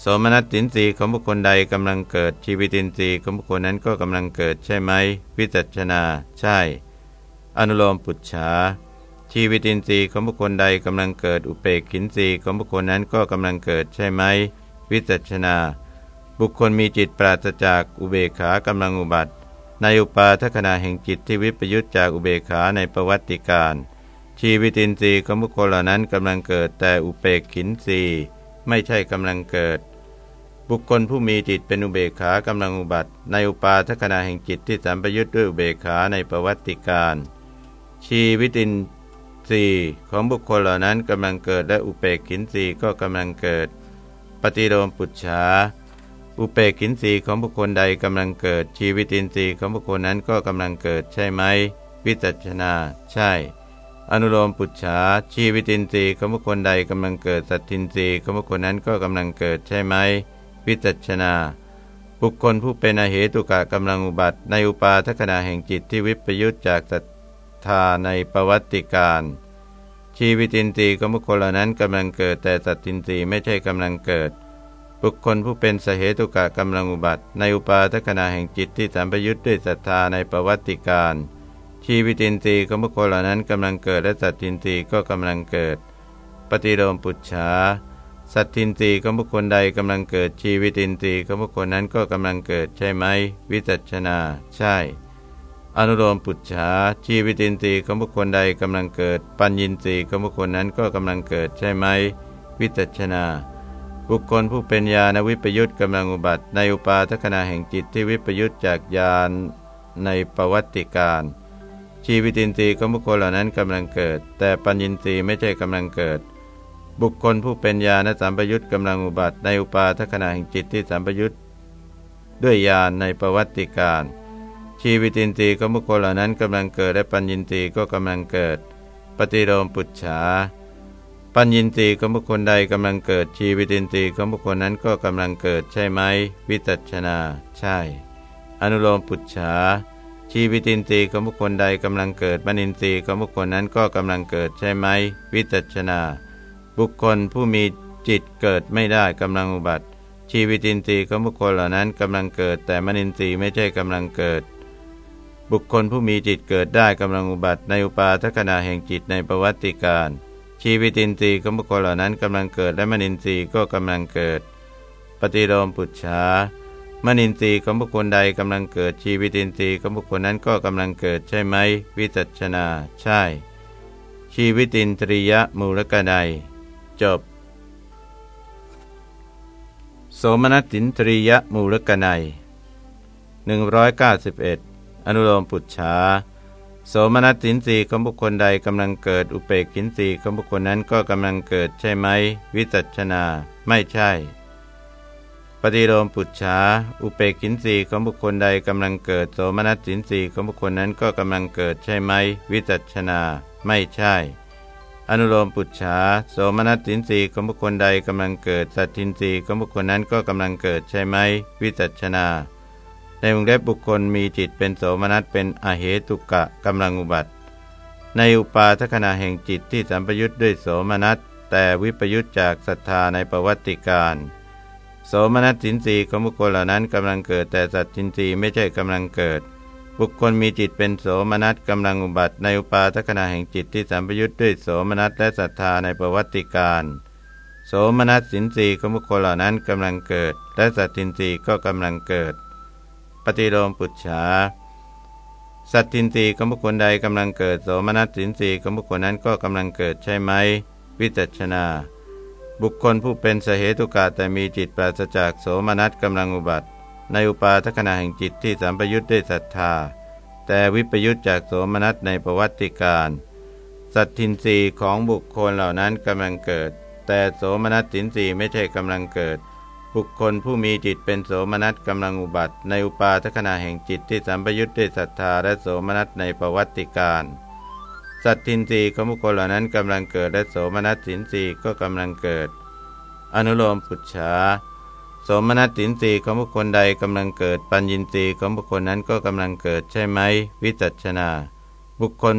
โสมนัสสินทรีของบุคคลใดกำลังเกิด ชีวิตินทรีย์ของบุคคลนั้นก็กำลังเกิดใช่ไหมวิจัชนา ใช่ อนุโลมปุจฉา ชีวิตินทรีย์ของบุคคลใดกำลังเกิดอุเปกขินทรีย์ของบุคคลนั้นก็กำลังเกิดใช่ไหม วิจัชนา บุคคลมีจิตปราศจากอุเบกขากำลังอุบัติ ในอุปาทขณะแห่งจิตที่วิปยุตจากอุเบกขาในประวัติการ ชีวิตินทรีย์ของบุคคลเหล่านั้นกำลังเกิดแต่อุเปกขินทรีย์ไม่ใช่กำลังเกิด บุคคลผู้มีจิตเป็นอุเบกขากำลังอุบัติ ในอุปาทขณะแห่งจิตที่สัมปยุตด้วยอุเบกขาในประวัติการ ชีวิติน ทรีย์ของบุคคลเหล่านั้นกำลังเกิดและอุเปกขินทรีก็กำลังเกิด ปฏิโลมปุจฉาอุเปกินสีของบุคคลใดกำลังเกิด ชีวิตินทรีย์ของบุคคลนั้นก็กำลังเกิดใช่ไหมวิจัชนา ใช่ อนุโลมปุจฉาชีวิตินทรีย์ของบุคคลใดกำลังเกิดสัตทินทรีย์ของบุคคลนั้นก็กำลังเกิดใช่ไหมวิจัชนาบุคคลผู้เป็นอเหตุกะกำลังอุบัติ ในอุปาทขณะแห่งจิตที่วิปยุตจากศรัท ธาในประวัติการชีวิตินทรีย์ของบุคคลเหล่านั้นกำลังเกิดแต่สัตตินทรีย์ไม่ใช่กำลังเกิด บุคคลผู้เป็นสเหตุกะกำลังอุบัติ ในอุปาทขณะแห่งจิตที่สัมปยุทธ์ด้วยศรัทธาในประวัติการ ชีวิตินทรีย์ของบุคคลเหล่านั้นกำลังเกิดและสัตตินทรีย์ก็กำลังเกิด ปฏิโลมปุจฉาสัตทินทรีย์ของบุคคลใดกำลังเกิดชีวิตินทรีย์ของบุคคลนั้นก็กำลังเกิดใช่ไหมวิจัชนา ใช่ อนุโลมปุจฉาชีวิตินทรีย์ของบุคคลใดกำลังเกิด ปัญญินทรีย์ของบุคคลนั้นก็กำลังเกิดใช่ไหม วิจัชนา บุคคลผู้เป็นญาณวิปยุตกำลังอุบัติ ในอุปาทขณะแห่งจิตที่วิปยุตจากญาณในประวัติการ ชีวิตินทรีย์ของบุคคลเหล่านั้นกำลังเกิด แต่ปัญญินทรีย์ไม่ใช่กำลังเกิด บุคคลผู้เป็นญาณสัมปยุตกำลังอุบัติ ในอุปาทขณะแห่งจิตที่สัมปยุตด้วยญาณในประวัติการ ชีวิตินทรีย์ของบุคคลเหล่านั้นกำลังเกิดและปัญญินทรีย์ก็กำลังเกิด ปฏิโลมปุจฉาปัญญินทรีย์ของบุคคลใดกำลังเกิด ชีวิตินทรีย์ของบุคคลนั้นก็กำลังเกิดใช่ไหมวิตัชนา ใช่ อนุโลมปุจฉาชีวิตินทรีย์ของบุคคลใดกำลังเกิดมณินทรีย์ของบุคคลนั้นก็กำลังเกิดใช่ไหมวิตัชนา บุคคลผู้มีจิตเกิดไม่ได้กำลังอุบัติ ชีวิตินทรีย์ของบุคคลเหล่านั้นกำลังเกิด แต่มณินทรีย์ไม่ใช่กำลังเกิด บุคคลผู้มีจิตเกิดได้กำลังอุบัติในอุปาทขณะแห่งจิตในประวัติการ ชีวิตินทรีย์ของบุคคลเหล่านั้นกำลังเกิดและมนินทรีย์ก็กำลังเกิด ปฏิโลมปุจฉามนินทรีย์ของบุคคลใดกำลังเกิดชีวิตินทรีย์ของบุคคลนั้นก็กำลังเกิดใช่ไหม วิจัชนา ใช่ ชีวิตินทรียมูลกนัยจบ โสมนัตินทรียมูลกนัย191 อนุโลมปุจฉาโสมนัสสินสีของบุคคลใดกำลังเกิดอุเปกินสีของบุคคลนั้นก็กำลังเกิดใช่ไหม วิจัชนา ไม่ใช่ ปฏิโลมปุจฉาอุเปกินสีของบุคคลใดกำลังเกิดโสมนัสสินสีของบุคคลนั้นก็กำลังเกิดใช่ไหม วิจัชนา ไม่ใช่ อนุโลมปุจฉาโสมนัสสินสีของบุคคลใดกำลังเกิดสัตทินสีของบุคคลนั้นก็กำลังเกิดใช่ไหม วิจัชนา ในวงเล็บบุคคลมีจิตเป็นโสมนัสเป็นอเหตุกะกำลังอุบัติ ในอุปาทขณะแห่งจิตที่สัมปยุทธ์ด้วยโสมนัสแต่วิปยุทธจากศรัทธาในประวัติการโสมนัสสินสีของบุคคลเหล่านั้นกำลังเกิดแต่สัตทินรีไม่ใช่กำลังเกิด บุคคลมีจิตเป็นโสมนัสกำลังอุบัติ ในอุปาทขณะแห่งจิตที่สัมปยุทธ์ด้วยโสมนัสและศรัทธาในประวัติการโสมนัสสินสีของบุคคลเหล่านั้นกำลังเกิด และสัตทินรีก็กำลังเกิด ปฏิโลมปุจฉาสัตทินรีของบุคคลใดกำลังเกิดโสมนัสสินรีของบุคคลนั้นก็กำลังเกิดใช่ไหม วิจัชนา บุคคลผู้เป็นสเหตุกาแต่มีจิตปราศจากโสมนัสกำลังอุบัติ ในอุปาทขณะแห่งจิตที่สัมปยุทธ์ด้วยศรัทธา แต่วิปยุทธ์จากโสมนัสในประวัติการ สัตทินรีของบุคคลเหล่านั้นกำลังเกิด แต่โสมนัสสินรีไม่ใช่กำลังเกิด บุคคลผู้มีจิตเป็นโสมนัสกำลังอุบัติ ในอุปาทขณะแห่งจิตที่สัมปยุทธ์ด้วยศรัทธาและโสมนัสในประวัติการสัตทินรีของบุคคลเหล่านั้นกำลังเกิดและโสมนัสสินรีก็กำลังเกิด อนุโลมปุจฉาโสมนัสสินรีของบุคคลใดกำลังเกิด ปัญญินรีของบุคคลนั้นก็กำลังเกิดใช่ไหม วิจัชนา บุคคล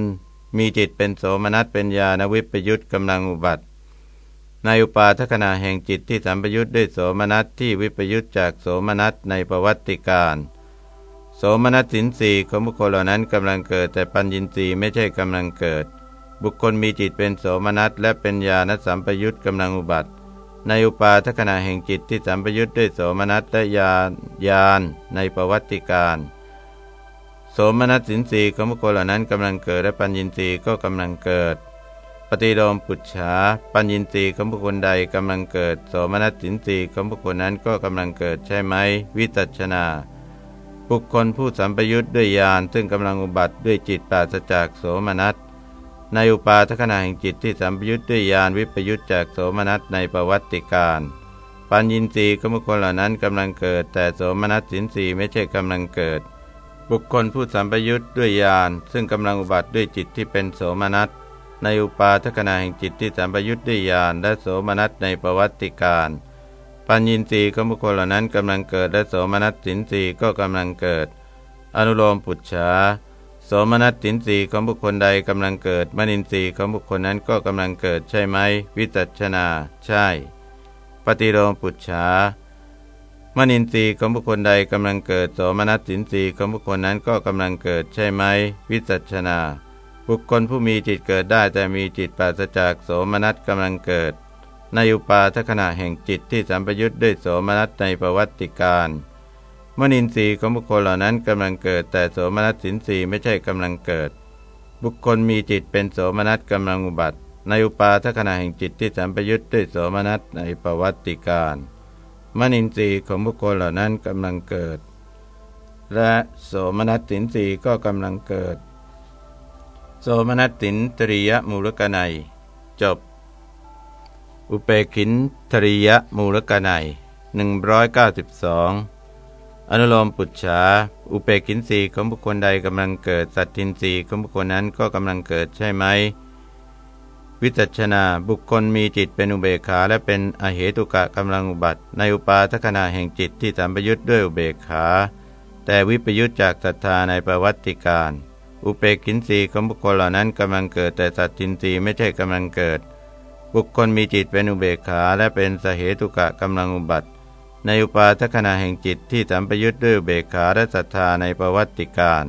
มีจิตเป็นโสมนัสเป็นญาณวิปยุทธกำลังอุบัติ ในอุปาทขณะแห่งจิตที่สัมปยุทธ์ด้วยโสมนัสที่วิปยุทธจากโสมนัสในประวัติการโสมนัสสินสีของบุคคลเหล่านั้นกำลังเกิดแต่ปัญญินทรีย์ไม่ใช่กำลังเกิด บุคคลมีจิตเป็นโสมนัสและเป็นญาณสัมปยุทธ์กำลังอุบัติ ในอุปาทขณะแห่งจิตที่สัมปยุทธ์ด้วยโสมนัสและญาณญาณในประวัติการโสมนัสสินสีของบุคคลเหล่านั้นกำลังเกิดและปัญญินทรีย์ก็กำลังเกิด ปฏิโลมปุจฉาปัญญินตีของบุคคลใดกำลังเกิดโสมนัสสินตีของบุคคลนั้นก็กำลังเกิดใช่ไหม วิตัชนา บุคคลผู้สัมปยุทธ์ด้วยญาณซึ่งกำลังอุบัติด้วยจิตปราศจากโสมนัสในอุปาทขณะแห่งจิตที่สัมปยุทธ์ด้วยญาณวิปยุทธจากโสมนัสในประวัติการปัญญินทรีย์ของบุคคลเหล่านั้นกำลังเกิด แต่โสมนัสสินสีไม่ใช่กำลังเกิด บุคคลผู้สัมปยุทธ์ด้วยญาณซึ่งกำลังอุบัติด้วยจิตที่เป็นโสมนัส ในอุปาทขณะแห่งจิตที่สัมปยุทธ์ด้วยญาณและโสมนัสในประวัติการ ปัญญินทรีย์ของบุคคลเหล่านั้นกำลังเกิดและโสมนัสสินทรีย์ก็กำลังเกิด อนุโลมปุจฉาโสมนัสสินทรีย์ของบุคคลใดกำลังเกิดมนินทรีย์ของบุคคลนั้นก็กำลังเกิดใช่ไหม วิจัชนา ใช่ ปฏิโลมปุจฉามนินทรีย์ของบุคคลใดกำลังเกิดโสมนัสสินทรีย์ของบุคคลนั้นก็กำลังเกิดใช่ไหม วิจัชนา บุคคลผู้มีจิตเกิดได้แต่มีจิตปราศจากโสมนัสกำลังเกิด ในอุปาทขณะแห่งจิตที่สัมปยุทธ์ด้วยโสมนัสในประวัติการมนินทรีย์ของบุคคลเหล่านั้นกำลังเกิด แต่โสมนัสสินทรีย์ไม่ใช่กำลังเกิด บุคคลมีจิตเป็นโสมนัสกำลังอุบัติ ในอุปาทขณะแห่งจิตที่สัมปยุทธ์ด้วยโสมนัสในประวัติการมนินทรีย์ของบุคคลเหล่านั้นกำลังเกิด และโสมนัสสินทรีย์ก็กำลังเกิด โสมนัสตินตริยมูลกนัย จบ อุเปกินตริยมูลกนัย192อนุโลมปุจฉาอุเปกินสีของบุคคลใดกำลังเกิด สัตทินสีของบุคคลนั้นก็กำลังเกิดใช่ไหม วิจัชนาบุคคลมีจิตเป็นอุเบกขาและเป็นอเหตุกะกำลังอุบัติ ในอุปาทขณะแห่งจิตที่สัมปยุทธ์ด้วยอุเบกขา แต่วิปยุทธจากศรัทธาในประวัติการ อุเปกินสีของบุคคลเหล่านั้นกำลังเกิดแต่สัตทินรีไม่ใช่กำลังเกิด บุคคลมีจิตเป็นอุเบกขาและเป็นสเหตุกะกำลังอุบัติ ในอุปาทขณะแห่งจิตที่สัมปยุทธ์ด้วยอุเบกขาและศรัทธาในประวัติการ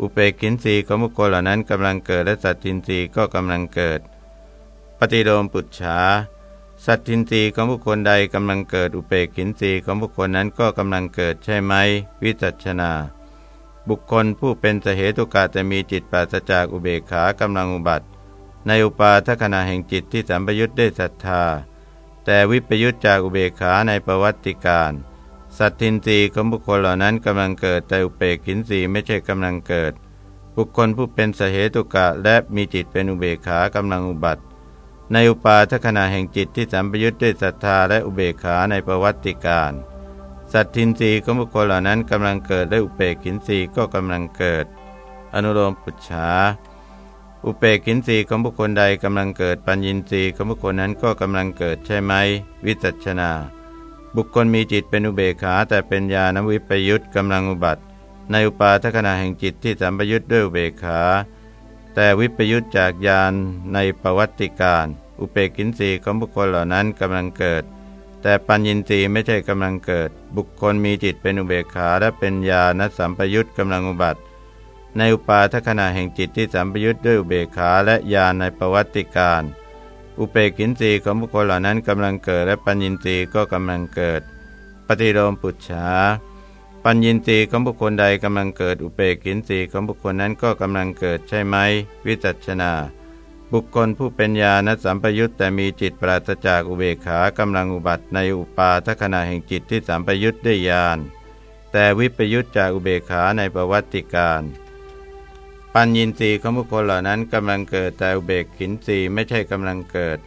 อุเปกินสีของบุคคลเหล่านั้นกำลังเกิดและสัตทินรีก็กำลังเกิด ปฏิโลมปุจฉาสัตทินรีของบุคคลใดกำลังเกิดอุเปกินรีของบุคคลนั้นก็กำลังเกิดใช่ไหม วิจัชนา บุคคลผู้เป็นสเหตุกะแต่มีจิตปราศจากอุเบกขากำลังอุบัติ ในอุปาทขณะแห่งจิตที่สัมปยุทธ์ได้ศรัทธา แต่วิปยุทธจากอุเบกขาในประวัติการสัตทินรีของบุคคลเหล่านั้นกำลังเกิดแต่อุเปกขินรีไม่ใช่กำลังเกิด บุคคลผู้เป็นสเหตุกะและมีจิตเป็นอุเบกขากำลังอุบัติ ในอุปาทขณะแห่งจิตที่สัมปยุทธ์ด้วยศรัทธาและอุเบกขาในประวัติการ สัตทินรีของบุคคลเหล่านั้นกำลังเกิดและอุเบกินรีก็กำลังเกิด อนุโลมปุจฉาอุเบกินรีของบุคคลใดกำลังเกิด ปัญญินรีของบุคคลนั้นก็กำลังเกิดใช่ไหมวิจัชนา บุคคลมีจิตเป็นอุเบกขาแต่เป็นญาณวิปยุทธ์กำลังอุบัติ ในอุปาทขณะแห่งจิตที่สัมปยุทธ์ด้วยอุเบกขา แต่วิปยุตจากญาณในประวัติการ อุเปกินสีของบุคคลเหล่านั้นกำลังเกิด แต่ปัญญินทรีย์ไม่ใช่กำลังเกิด บุคคลมีจิตเป็นอุเบกขาและเป็นญาณสัมปยุตกำลังอุบัติ ในอุปาทขณะแห่งจิตที่สัมปยุตด้วยอุเบกขาและญาณในประวัติการ อุเปกินสีของบุคคลเหล่านั้นกำลังเกิด และปัญญินทรีย์ก็กำลังเกิด ปฏิโลมปุจฉาปัญญินทรีย์ของบุคคลใดกำลังเกิด อุเบกินทรีย์ของบุคคลนั้นก็กำลังเกิดใช่ไหม วิจัชนา บุคคลผู้เป็นญาณสัมปยุตแต่มีจิตปราศจากอุเบกขากำลังอุบัติในอุปาทขณะแห่งจิตที่สัมปยุตได้ญาณแต่วิปยุตจากอุเบกขาในประวัติการ ปัญญินทรีย์ของบุคคลเหล่านั้นกำลังเกิดแต่อุเบกขินทรีย์ไม่ใช่กำลังเกิด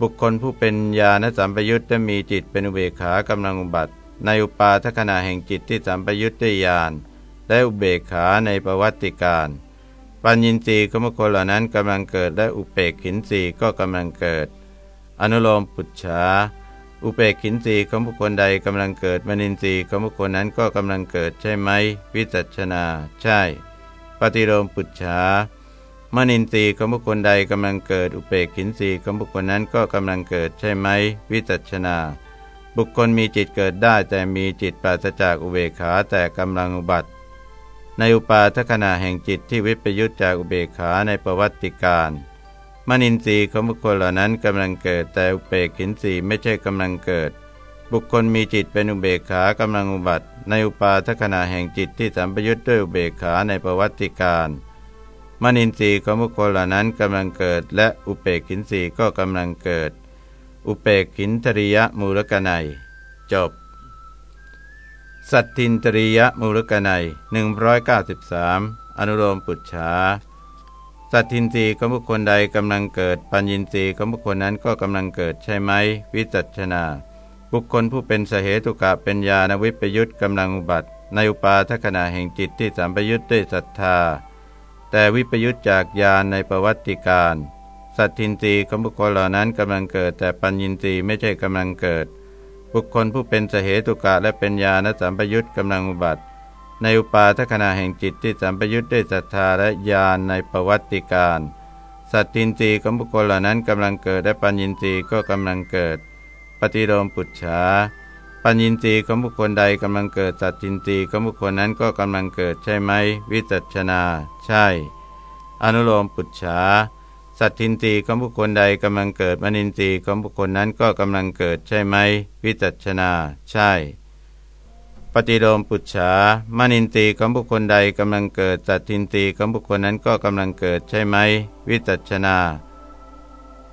บุคคลผู้เป็นญาณสัมปยุตแต่มีจิตเป็นอุเบกขากำลังอุบัติ ในอุปาทขณะแห่งจิตที่สัมปยุตได้ญาณและอุเบกขาในประวัติการ ปัญญินทรีย์ของบุคคลเหล่านั้นกำลังเกิดและอุเปกขินทรีย์ก็กำลังเกิด อนุโลมปุจฉาอุเปกขินทรีย์ของบุคคลใดกำลังเกิดมนินทรีย์ของบุคคลนั้นก็กำลังเกิดใช่ไหม วิจัชนา ใช่ ปฏิโลมปุจฉามนินทรีย์ของบุคคลใดกำลังเกิด อุเปกขินทรีย์ของบุคคลนั้นก็กำลังเกิดใช่ไหม วิจัชนา บุคคลมีจิตเกิดได้แต่มีจิตปราศจากอุเบกขาแต่กำลังอุบัติ ในอุปาทขณะแห่งจิตที่วิปยุตจากอุเบกขาในประวัติการมนินทรีย์ของบุคคลเหล่านั้นกำลังเกิดแต่อุเบกินทรีย์ไม่ใช่กำลังเกิด บุคคลมีจิตเป็นอุเบกขากำลังอุบัติ ในอุปาทขณะแห่งจิตที่สัมปยุตด้วยอุเบกขาในประวัติการมนินทรีย์ของบุคคลเหล่านั้นกำลังเกิด และอุเบกินทรีย์ก็กำลังเกิด อุเปกินตริยมูลกนัยจบ สัตทินตริยมูลกนัย193 อนุโลมปุจฉาสัตทินรีของบุคคลใดกำลังเกิด ปัญญินรีของบุคคลนั้นก็กำลังเกิดใช่ไหม วิจัชนา บุคคลผู้เป็นสเหตุกะเป็นญาณวิปยุตกำลังอุบัติ ในอุปาทขณะแห่งจิตที่สัมปยุตด้วยศรัทธา แต่วิปยุตจากญาณในประวัติการ สัตทินรีของบุคคลเหล่านั้นกำลังเกิด แต่ปัญญินรีไม่ใช่กำลังเกิด บุคคลผู้เป็นสเหตุกะและเป็นญาณสัมปยุตกำลังอุบัติ ในอุปาทขณะแห่งจิตที่สัมปยุตได้ศรัทธาและญาณในประวัติการสัตทินรีของบุคคลเหล่านั้นกำลังเกิดและปัญญินทรีย์ก็กำลังเกิด ปฏิโลมปุจฉาปัญญินทรีย์ของบุคคลใดกำลังเกิดสัตทินรีของบุคคลนั้นก็กำลังเกิดใช่ไหม วิจัชนา ใช่ อนุโลมปุจฉา สัตทินรีของบุคคลใดกำลังเกิดมนินทรีของบุคคลนั้นก็กำลังเกิดใช่ไหม วิจัชนา ใช่ ปฏิโลมปุจฉามนินทรีของบุคคลใดกำลังเกิดสัตทินรีของบุคคลนั้นก็กำลังเกิดใช่ไหม วิจัชนา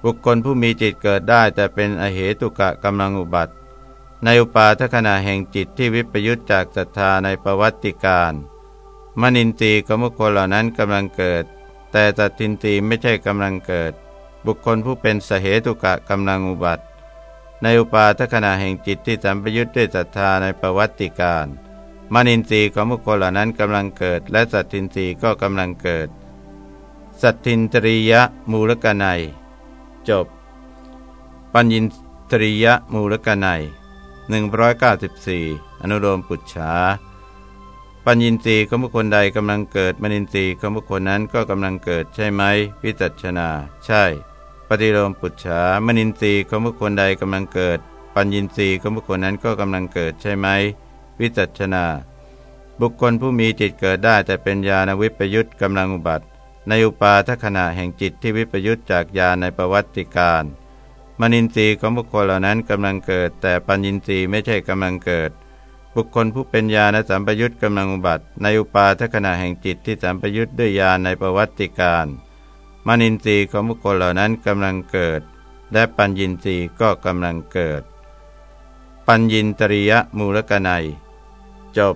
บุคคลผู้มีจิตเกิดได้แต่เป็นอเหตุกะกำลังอุบัติ ในอุปาทขณะแห่งจิตที่วิปยุตจากศรัทธาในประวัติการมนินทรีของบุคคลเหล่านั้นกำลังเกิด แต่ตัดทินรีไม่ใช่กำลังเกิด บุคคลผู้เป็นสเหตุกะกำลังอุบัติ ในอุปาทขณะแห่งจิตที่สัมปยุทธ์ด้วยศรัทธาในประวัติการมนินทรีย์ของบุคคลเหล่านั้นกำลังเกิด และสัตทินรีก็กำลังเกิด สัตทินตริยะมูลกนัย จบ ปัญญินตริยะมูลกนัย194 อนุโลมปุจฉา ปัญญินทรีย์ของบุคคลใดกำลังเกิดมนินทรีย์ของบุคคลนั้นก็กำลังเกิดใช่ไหมวิจัชนา ใช่ ปฏิโลมปุจฉามนินทรีย์ของบุคคลใดกำลังเกิด ปัญญินทรีย์ของบุคคลนั้นก็กำลังเกิดใช่ไหมวิจัชนา บุคคลผู้มีจิตเกิดได้แต่เป็นญาณวิปยุตกำลังอุบัติ ในอุปาทขณะแห่งจิตที่วิปยุตจากญาณในประวัติการมนินทรีย์ของบุคคลเหล่านั้นกำลังเกิด แต่ปัญญินทรีย์ไม่ใช่กำลังเกิด บุคคลผู้เป็นญาณสัมปยุตกำลังอุบัติ ในอุปาทขณะแห่งจิตที่สัมปยุตด้วยญาณในประวัติการมนินทรีย์ของบุคคลเหล่านั้นกำลังเกิด และปัญญินทรีย์ก็กำลังเกิด ปัญญินตริยมูลกนัย จบ